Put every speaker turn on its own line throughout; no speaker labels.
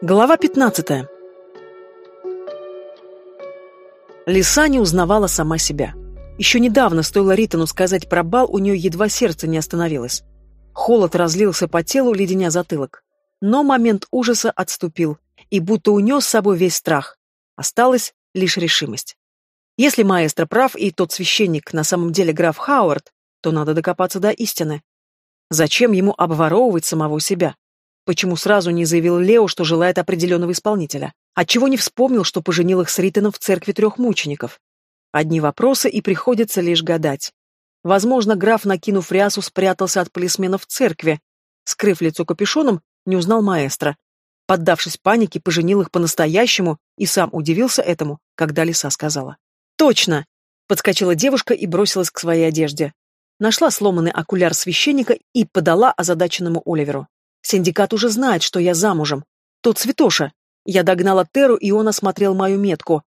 Глава 15. Лиса не узнавала сама себя. Еще недавно, стоило Ритану сказать про бал, у нее едва сердце не остановилось. Холод разлился по телу, леденя затылок. Но момент ужаса отступил, и будто унес с собой весь страх. Осталась лишь решимость. Если маэстро прав, и тот священник на самом деле граф Хауард, то надо докопаться до истины. Зачем ему обворовывать самого себя? Почему сразу не заявил Лео, что желает определенного исполнителя? Отчего не вспомнил, что поженил их с Ританом в церкви трех мучеников? Одни вопросы, и приходится лишь гадать. Возможно, граф, накинув рясу, спрятался от полисмена в церкви. Скрыв лицо капюшоном, не узнал маэстро. Поддавшись панике, поженил их по-настоящему и сам удивился этому, когда лиса сказала. «Точно!» — подскочила девушка и бросилась к своей одежде. Нашла сломанный окуляр священника и подала озадаченному Оливеру. Синдикат уже знает, что я замужем. Тот святоша. Я догнала Теру, и он осмотрел мою метку.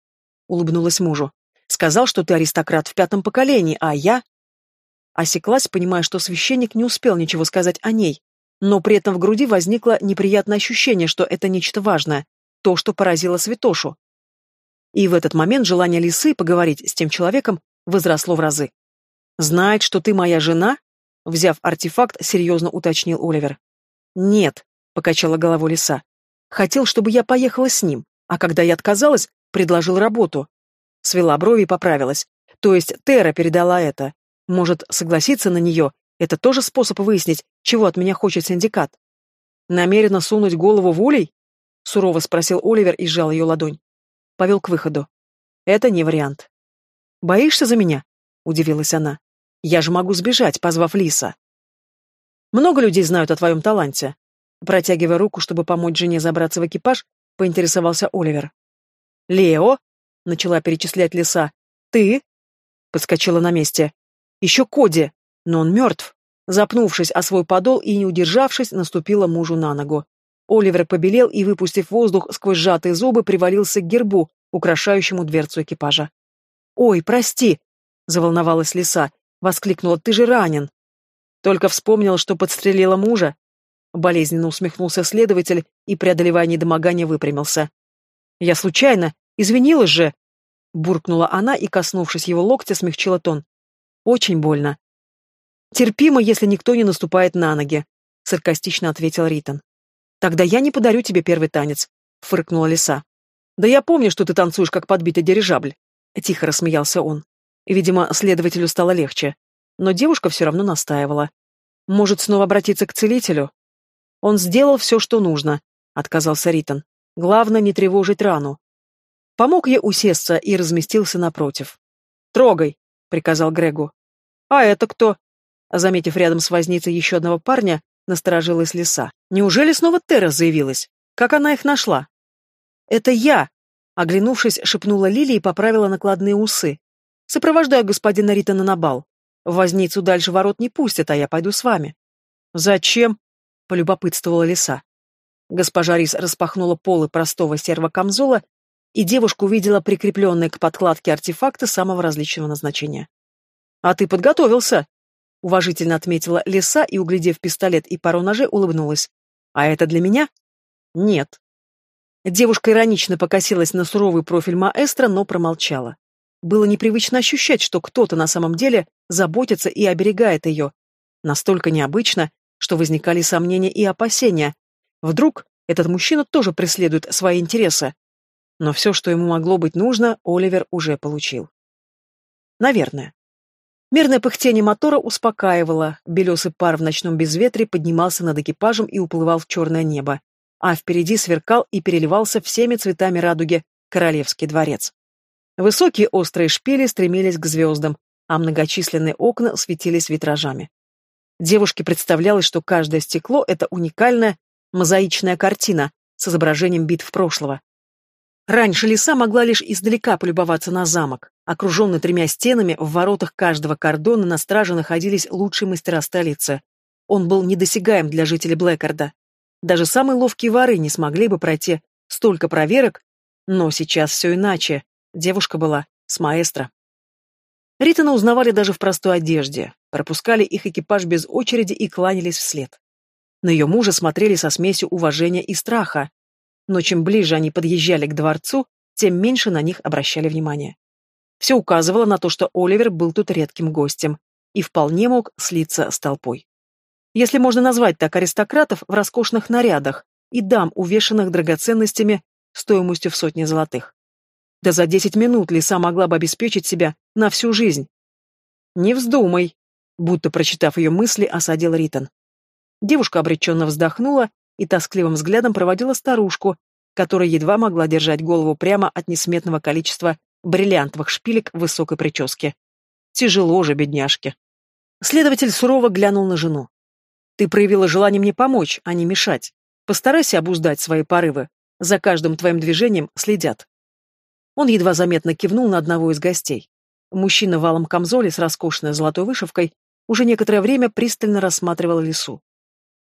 Улыбнулась мужу. Сказал, что ты аристократ в пятом поколении, а я... Осеклась, понимая, что священник не успел ничего сказать о ней. Но при этом в груди возникло неприятное ощущение, что это нечто важное. То, что поразило святошу. И в этот момент желание лисы поговорить с тем человеком возросло в разы. «Знает, что ты моя жена?» Взяв артефакт, серьезно уточнил Оливер. «Нет», — покачала головой лиса. «Хотел, чтобы я поехала с ним, а когда я отказалась, предложил работу». Свела брови и поправилась. То есть Тера передала это. Может, согласиться на нее — это тоже способ выяснить, чего от меня хочет синдикат. «Намерена сунуть голову в улей?» — сурово спросил Оливер и сжал ее ладонь. Повел к выходу. «Это не вариант». «Боишься за меня?» — удивилась она. «Я же могу сбежать, позвав Лиса». Много людей знают о твоем таланте. Протягивая руку, чтобы помочь жене забраться в экипаж, поинтересовался Оливер. «Лео?» — начала перечислять лиса. «Ты?» — подскочила на месте. «Еще Коди, но он мертв». Запнувшись о свой подол и не удержавшись, наступила мужу на ногу. Оливер побелел и, выпустив воздух сквозь сжатые зубы, привалился к гербу, украшающему дверцу экипажа. «Ой, прости!» — заволновалась лиса. Воскликнула. «Ты же ранен!» Только вспомнил, что подстрелила мужа. Болезненно усмехнулся следователь и, преодолевая недомогание, выпрямился. «Я случайно. Извинилась же!» Буркнула она и, коснувшись его локтя, смягчила тон. «Очень больно». «Терпимо, если никто не наступает на ноги», — саркастично ответил Ритон. «Тогда я не подарю тебе первый танец», — фыркнула лиса. «Да я помню, что ты танцуешь, как подбитый дирижабль», — тихо рассмеялся он. Видимо, следователю стало легче но девушка все равно настаивала. Может, снова обратиться к целителю? Он сделал все, что нужно, отказался Ритон. Главное, не тревожить рану. Помог ей усесться и разместился напротив. «Трогай», — приказал Грегу. «А это кто?» Заметив рядом с возницей еще одного парня, насторожилась лиса. «Неужели снова Тера заявилась? Как она их нашла?» «Это я!» — оглянувшись, шепнула Лили и поправила накладные усы. «Сопровождаю господина Ритона на бал. Возницу дальше ворот не пустят, а я пойду с вами. Зачем? полюбопытствовала лиса. Госпожа Рис распахнула полы простого серого камзола, и девушка увидела прикрепленные к подкладке артефакты самого различного назначения. «А ты подготовился!» — уважительно отметила лиса и, углядев пистолет и пару ножей, улыбнулась. «А это для меня?» «Нет». Девушка иронично покосилась на суровый профиль маэстро, но промолчала. Было непривычно ощущать, что кто-то на самом деле заботится и оберегает ее. Настолько необычно, что возникали сомнения и опасения. Вдруг этот мужчина тоже преследует свои интересы. Но все, что ему могло быть нужно, Оливер уже получил. Наверное. Мерное пыхтение мотора успокаивало, белесый пар в ночном безветре поднимался над экипажем и уплывал в черное небо, а впереди сверкал и переливался всеми цветами радуги Королевский дворец. Высокие острые шпили стремились к звездам, а многочисленные окна светились витражами. Девушке представлялось, что каждое стекло — это уникальная мозаичная картина с изображением битв прошлого. Раньше лиса могла лишь издалека полюбоваться на замок. Окруженный тремя стенами, в воротах каждого кордона на страже находились лучшие мастера столицы. Он был недосягаем для жителей Блэкарда. Даже самые ловкие воры не смогли бы пройти столько проверок, но сейчас все иначе. Девушка была с маэстро. Ритана узнавали даже в простой одежде, пропускали их экипаж без очереди и кланялись вслед. На ее мужа смотрели со смесью уважения и страха. но чем ближе они подъезжали к дворцу, тем меньше на них обращали внимание. Все указывало на то, что Оливер был тут редким гостем и вполне мог слиться с толпой. Если можно назвать так аристократов в роскошных нарядах и дам, увешанных драгоценностями стоимостью в сотни золотых. Да за десять минут лиса могла бы обеспечить себя на всю жизнь. «Не вздумай», — будто прочитав ее мысли, осадил Ритон. Девушка обреченно вздохнула и тоскливым взглядом проводила старушку, которая едва могла держать голову прямо от несметного количества бриллиантовых шпилек в высокой прическе. Тяжело же, бедняжке. Следователь сурово глянул на жену. «Ты проявила желание мне помочь, а не мешать. Постарайся обуздать свои порывы. За каждым твоим движением следят». Он едва заметно кивнул на одного из гостей. Мужчина в алом камзоле с роскошной золотой вышивкой уже некоторое время пристально рассматривал лесу.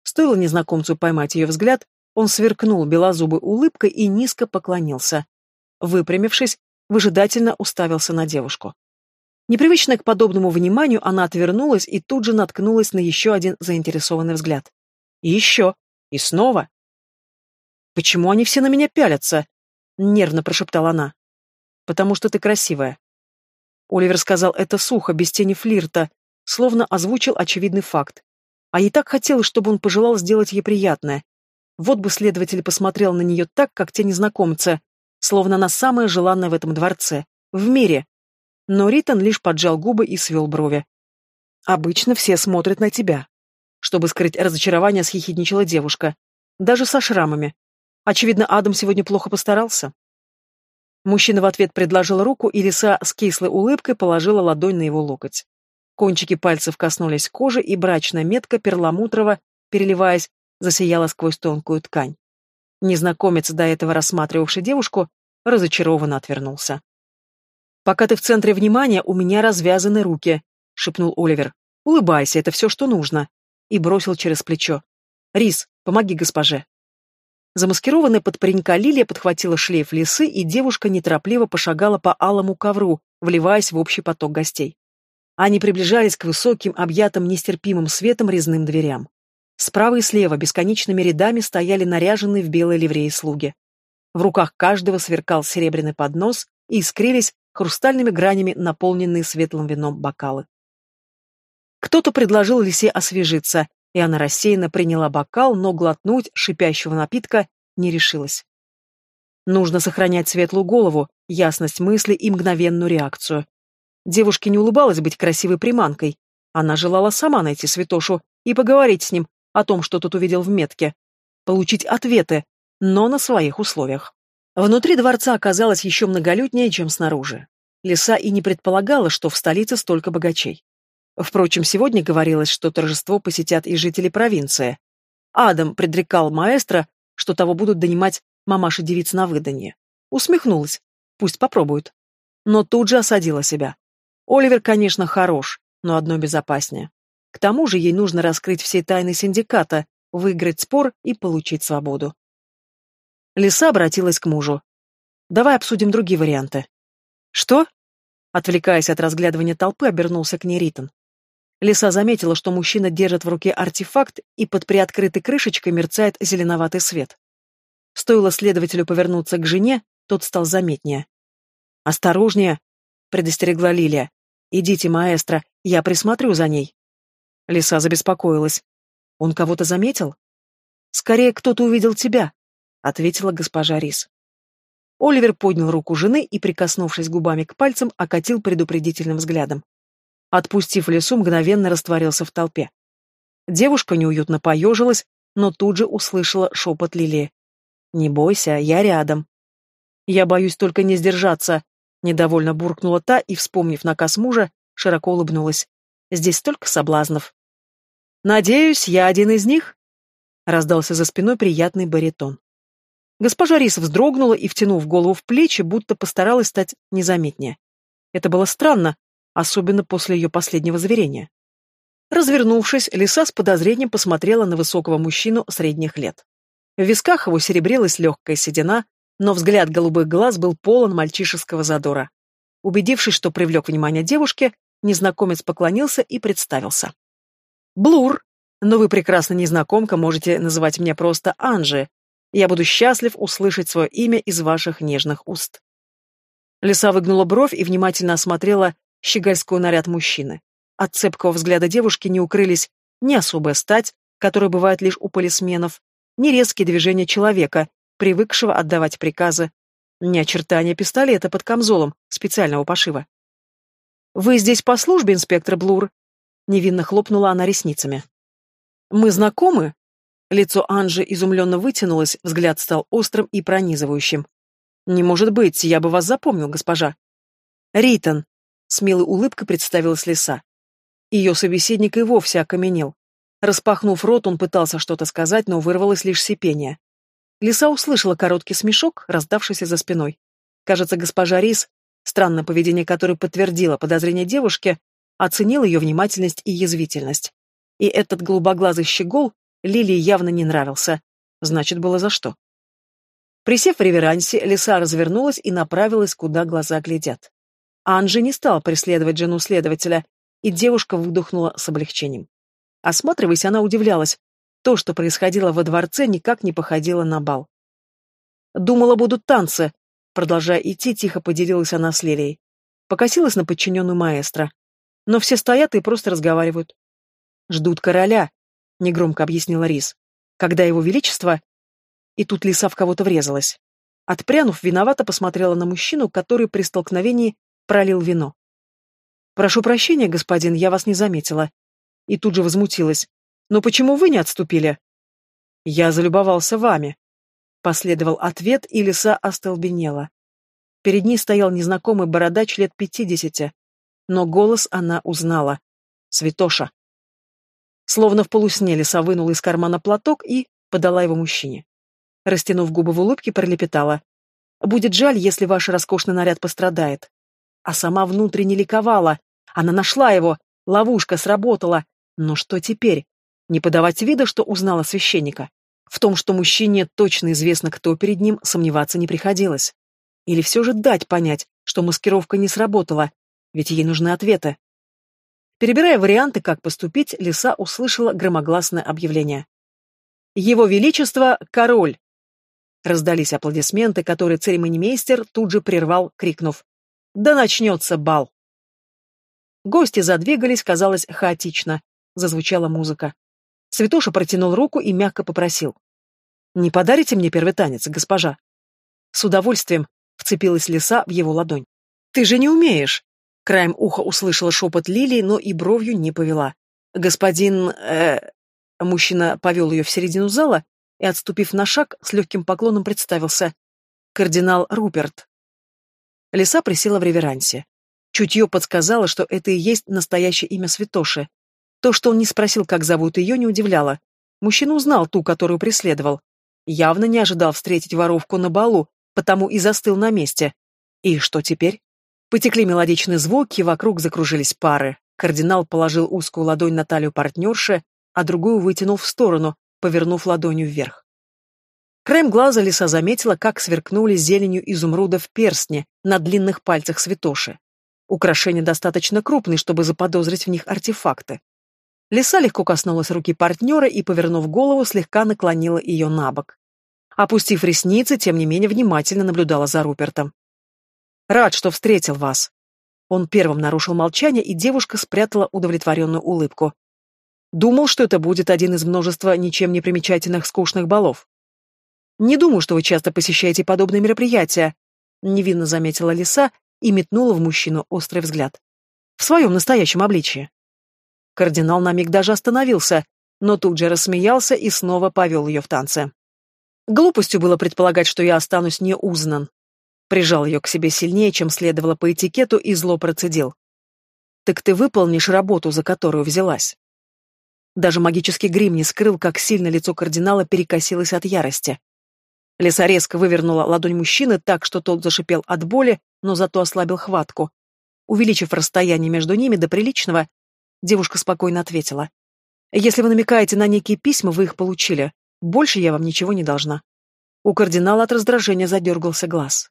Стоило незнакомцу поймать ее взгляд, он сверкнул белозубой улыбкой и низко поклонился. Выпрямившись, выжидательно уставился на девушку. Непривычная к подобному вниманию, она отвернулась и тут же наткнулась на еще один заинтересованный взгляд. И еще. И снова. «Почему они все на меня пялятся?» — нервно прошептала она. «Потому что ты красивая». Оливер сказал это сухо, без тени флирта, словно озвучил очевидный факт. А ей так хотелось, чтобы он пожелал сделать ей приятное. Вот бы следователь посмотрел на нее так, как те незнакомцы, словно она самая желанная в этом дворце, в мире. Но Ритон лишь поджал губы и свел брови. «Обычно все смотрят на тебя». Чтобы скрыть разочарование, схихидничала девушка. Даже со шрамами. Очевидно, Адам сегодня плохо постарался. Мужчина в ответ предложил руку, и лиса с кислой улыбкой положила ладонь на его локоть. Кончики пальцев коснулись кожи, и брачная метка перламутрова, переливаясь, засияла сквозь тонкую ткань. Незнакомец, до этого рассматривавший девушку, разочарованно отвернулся. «Пока ты в центре внимания, у меня развязаны руки», — шепнул Оливер. «Улыбайся, это все, что нужно». И бросил через плечо. «Рис, помоги госпоже». Замаскированная под паренька Лилия подхватила шлейф лисы, и девушка неторопливо пошагала по алому ковру, вливаясь в общий поток гостей. Они приближались к высоким, объятым нестерпимым светом резным дверям. Справа и слева бесконечными рядами стояли наряженные в белые ливреи слуги. В руках каждого сверкал серебряный поднос и искрились хрустальными гранями наполненные светлым вином бокалы. Кто-то предложил Лисе освежиться, и она рассеянно приняла бокал, но глотнуть шипящего напитка не решилась. Нужно сохранять светлую голову, ясность мысли и мгновенную реакцию. Девушке не улыбалось быть красивой приманкой. Она желала сама найти святошу и поговорить с ним, о том, что тот увидел в метке, получить ответы, но на своих условиях. Внутри дворца оказалось еще многолюднее, чем снаружи. Лиса и не предполагала, что в столице столько богачей. Впрочем, сегодня говорилось, что торжество посетят и жители провинции. Адам предрекал маэстро, что того будут донимать мамаши-девиц на выданье. Усмехнулась. Пусть попробуют. Но тут же осадила себя. Оливер, конечно, хорош, но одно безопаснее. К тому же ей нужно раскрыть все тайны синдиката, выиграть спор и получить свободу. Лиса обратилась к мужу. «Давай обсудим другие варианты». «Что?» Отвлекаясь от разглядывания толпы, обернулся к ней Ритон. Лиса заметила, что мужчина держит в руке артефакт, и под приоткрытой крышечкой мерцает зеленоватый свет. Стоило следователю повернуться к жене, тот стал заметнее. «Осторожнее!» — предостерегла Лилия. «Идите, маэстро, я присмотрю за ней». Лиса забеспокоилась. «Он кого-то заметил?» «Скорее, кто-то увидел тебя», — ответила госпожа Рис. Оливер поднял руку жены и, прикоснувшись губами к пальцам, окатил предупредительным взглядом. Отпустив лесу, мгновенно растворился в толпе. Девушка неуютно поежилась, но тут же услышала шепот Лилии. «Не бойся, я рядом». «Я боюсь только не сдержаться», — недовольно буркнула та и, вспомнив наказ мужа, широко улыбнулась. «Здесь столько соблазнов». «Надеюсь, я один из них?» — раздался за спиной приятный баритон. Госпожа Рис вздрогнула и, втянув голову в плечи, будто постаралась стать незаметнее. Это было странно, особенно после ее последнего заверения. Развернувшись, Лиса с подозрением посмотрела на высокого мужчину средних лет. В висках его серебрилась легкая седина, но взгляд голубых глаз был полон мальчишеского задора. Убедившись, что привлек внимание девушки, незнакомец поклонился и представился. Блур, но вы прекрасно незнакомка, можете называть меня просто Анжи. Я буду счастлив услышать свое имя из ваших нежных уст. Лиса выгнула бровь и внимательно осмотрела щегольской наряд мужчины. От цепкого взгляда девушки не укрылись ни особая стать, которая бывает лишь у полисменов, ни резкие движения человека, привыкшего отдавать приказы, ни очертания пистолета под камзолом специального пошива. «Вы здесь по службе, инспектор Блур?» Невинно хлопнула она ресницами. «Мы знакомы?» Лицо Анжи изумленно вытянулось, взгляд стал острым и пронизывающим. «Не может быть, я бы вас запомнил, госпожа». «Ритон», — с милой улыбкой представилась лиса. Ее собеседник и вовсе окаменел. Распахнув рот, он пытался что-то сказать, но вырвалось лишь сипение. Лиса услышала короткий смешок, раздавшийся за спиной. Кажется, госпожа Рис, странное поведение которой подтвердило подозрение девушки, оценил ее внимательность и язвительность. И этот голубоглазый щегол Лилии явно не нравился. Значит, было за что. Присев в реверансе, лиса развернулась и направилась, куда глаза глядят. Анжи не стал преследовать жену следователя, и девушка выдохнула с облегчением. Осматриваясь, она удивлялась. То, что происходило во дворце, никак не походило на бал. «Думала, будут танцы», — продолжая идти, тихо поделилась она с Лилией. Покосилась на подчиненную маэстро. Но все стоят и просто разговаривают. «Ждут короля», — негромко объяснила Рис. «Когда его величество...» И тут лиса в кого-то врезалась. Отпрянув, виновато посмотрела на мужчину, который при столкновении пролил вино. «Прошу прощения, господин, я вас не заметила». И тут же возмутилась. «Но почему вы не отступили?» «Я залюбовался вами». Последовал ответ, и лиса остолбенела. Перед ней стоял незнакомый бородач лет пятидесяти, но голос она узнала. Святоша. Словно в полусне лиса вынула из кармана платок и подала его мужчине. Растянув губы в улыбке, пролепетала. «Будет жаль, если ваш роскошный наряд пострадает». А сама внутренне ликовала. Она нашла его, ловушка сработала. Но что теперь? Не подавать вида, что узнала священника. В том, что мужчине точно известно, кто перед ним, сомневаться не приходилось. Или все же дать понять, что маскировка не сработала, ведь ей нужны ответы. Перебирая варианты, как поступить, лиса услышала громогласное объявление. «Его Величество — король!» Раздались аплодисменты, которые церемонимейстер тут же прервал, крикнув. «Да начнется бал!» Гости задвигались, казалось, хаотично. Зазвучала музыка. Святоша протянул руку и мягко попросил. «Не подарите мне первый танец, госпожа?» С удовольствием вцепилась лиса в его ладонь. «Ты же не умеешь!» Краем уха услышала шепот Лилии, но и бровью не повела. «Господин...» э... Мужчина повел ее в середину зала и, отступив на шаг, с легким поклоном представился. «Кардинал Руперт». Лиса присела в реверансе. Чутье подсказало, что это и есть настоящее имя святоши. То, что он не спросил, как зовут ее, не удивляло. Мужчина узнал ту, которую преследовал. Явно не ожидал встретить воровку на балу, потому и застыл на месте. И что теперь? Потекли мелодичные звуки, вокруг закружились пары. Кардинал положил узкую ладонь на талию партнерши, а другую вытянул в сторону, повернув ладонью вверх. Краем глаза лиса заметила, как сверкнули зеленью изумрудов перстни на длинных пальцах святоши. Украшения достаточно крупные, чтобы заподозрить в них артефакты. Лиса легко коснулась руки партнера и, повернув голову, слегка наклонила ее на бок. Опустив ресницы, тем не менее внимательно наблюдала за Рупертом. Рад, что встретил вас. Он первым нарушил молчание, и девушка спрятала удовлетворенную улыбку. Думал, что это будет один из множества ничем не примечательных скучных балов. Не думаю, что вы часто посещаете подобные мероприятия, невинно заметила лиса и метнула в мужчину острый взгляд. В своем настоящем обличье. Кардинал на миг даже остановился, но тут же рассмеялся и снова повел ее в танце. Глупостью было предполагать, что я останусь неузнан. Прижал ее к себе сильнее, чем следовало по этикету, и зло процедил. «Так ты выполнишь работу, за которую взялась». Даже магический грим не скрыл, как сильно лицо кардинала перекосилось от ярости. Леса резко вывернула ладонь мужчины так, что тот зашипел от боли, но зато ослабил хватку. Увеличив расстояние между ними до приличного, девушка спокойно ответила. «Если вы намекаете на некие письма, вы их получили. Больше я вам ничего не должна». У кардинала от раздражения задергался глаз.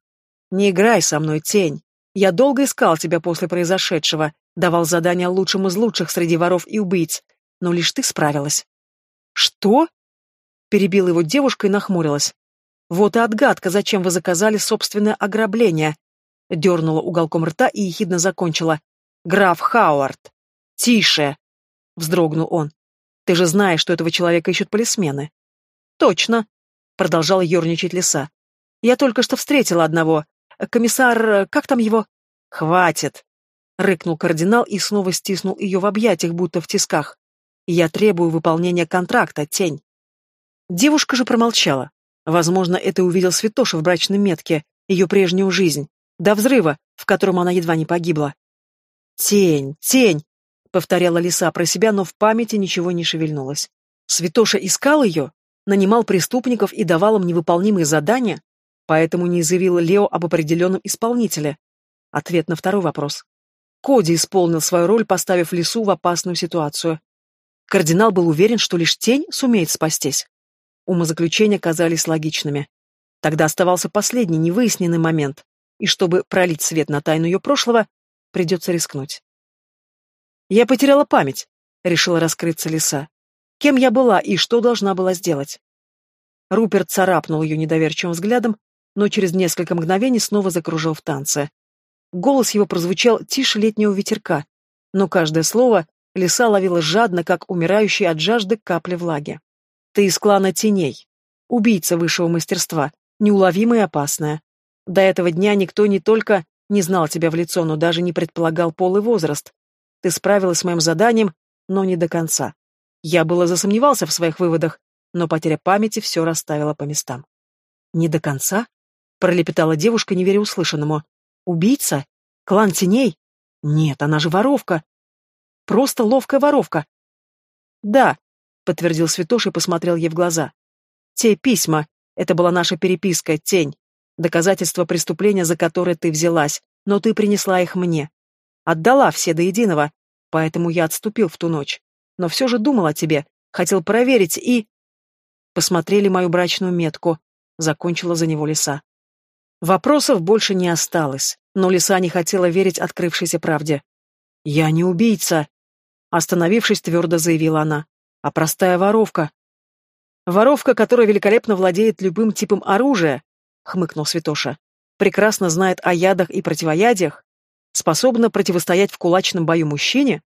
«Не играй со мной, тень. Я долго искал тебя после произошедшего, давал задания лучшим из лучших среди воров и убийц, но лишь ты справилась». «Что?» — перебила его девушка и нахмурилась. Вот и отгадка, зачем вы заказали собственное ограбление. Дернула уголком рта и ехидно закончила. Граф Хауард. Тише! Вздрогнул он. Ты же знаешь, что этого человека ищут полисмены. Точно, продолжала ерничать лиса. Я только что встретила одного. Комиссар... как там его? Хватит! Рыкнул кардинал и снова стиснул ее в объятиях, будто в тисках. Я требую выполнения контракта, тень. Девушка же промолчала. Возможно, это увидел Святоша в брачной метке, ее прежнюю жизнь, до взрыва, в котором она едва не погибла. «Тень, тень!» — повторяла лиса про себя, но в памяти ничего не шевельнулось. Святоша искал ее, нанимал преступников и давал им невыполнимые задания, поэтому не заявил Лео об определенном исполнителе. Ответ на второй вопрос. Коди исполнил свою роль, поставив лису в опасную ситуацию. Кардинал был уверен, что лишь тень сумеет спастись. Умозаключения казались логичными. Тогда оставался последний невыясненный момент, и чтобы пролить свет на тайну ее прошлого, придется рискнуть. «Я потеряла память», — решила раскрыться лиса. «Кем я была и что должна была сделать?» Руперт царапнул ее недоверчивым взглядом, но через несколько мгновений снова закружил в танце. Голос его прозвучал тише летнего ветерка, но каждое слово лиса ловила жадно, как умирающий от жажды капли влаги. «Ты из клана теней. Убийца высшего мастерства, неуловимая и опасная. До этого дня никто не только не знал тебя в лицо, но даже не предполагал пол и возраст. Ты справилась с моим заданием, но не до конца. Я было засомневался в своих выводах, но потеря памяти все расставила по местам. «Не до конца?» — пролепетала девушка, не веря услышанному. «Убийца? Клан теней? Нет, она же воровка. Просто ловкая воровка». «Да», — подтвердил Святош и посмотрел ей в глаза. «Те письма. Это была наша переписка, тень. Доказательства преступления, за которое ты взялась, но ты принесла их мне. Отдала все до единого, поэтому я отступил в ту ночь. Но все же думал о тебе, хотел проверить и... Посмотрели мою брачную метку. Закончила за него лиса. Вопросов больше не осталось, но лиса не хотела верить открывшейся правде. «Я не убийца», — остановившись, твердо заявила она, — «а простая воровка». «Воровка, которая великолепно владеет любым типом оружия», — хмыкнул Святоша, — «прекрасно знает о ядах и противоядиях, способна противостоять в кулачном бою мужчине?»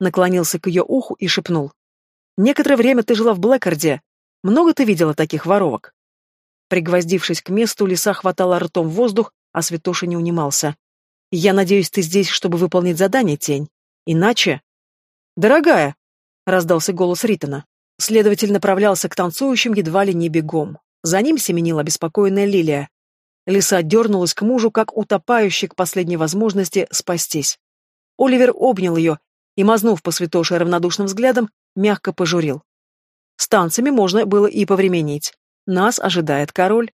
Наклонился к ее уху и шепнул. «Некоторое время ты жила в Блэкарде. Много ты видела таких воровок?» Пригвоздившись к месту, лиса хватала ртом воздух, а Святоша не унимался. «Я надеюсь, ты здесь, чтобы выполнить задание, тень. Иначе...» «Дорогая!» — раздался голос Ритона. Следователь направлялся к танцующим едва ли не бегом. За ним семенила беспокойная Лилия. Лиса дернулась к мужу, как утопающий к последней возможности спастись. Оливер обнял ее и, мазнув по святоше равнодушным взглядом, мягко пожурил. С танцами можно было и повременить. Нас ожидает король.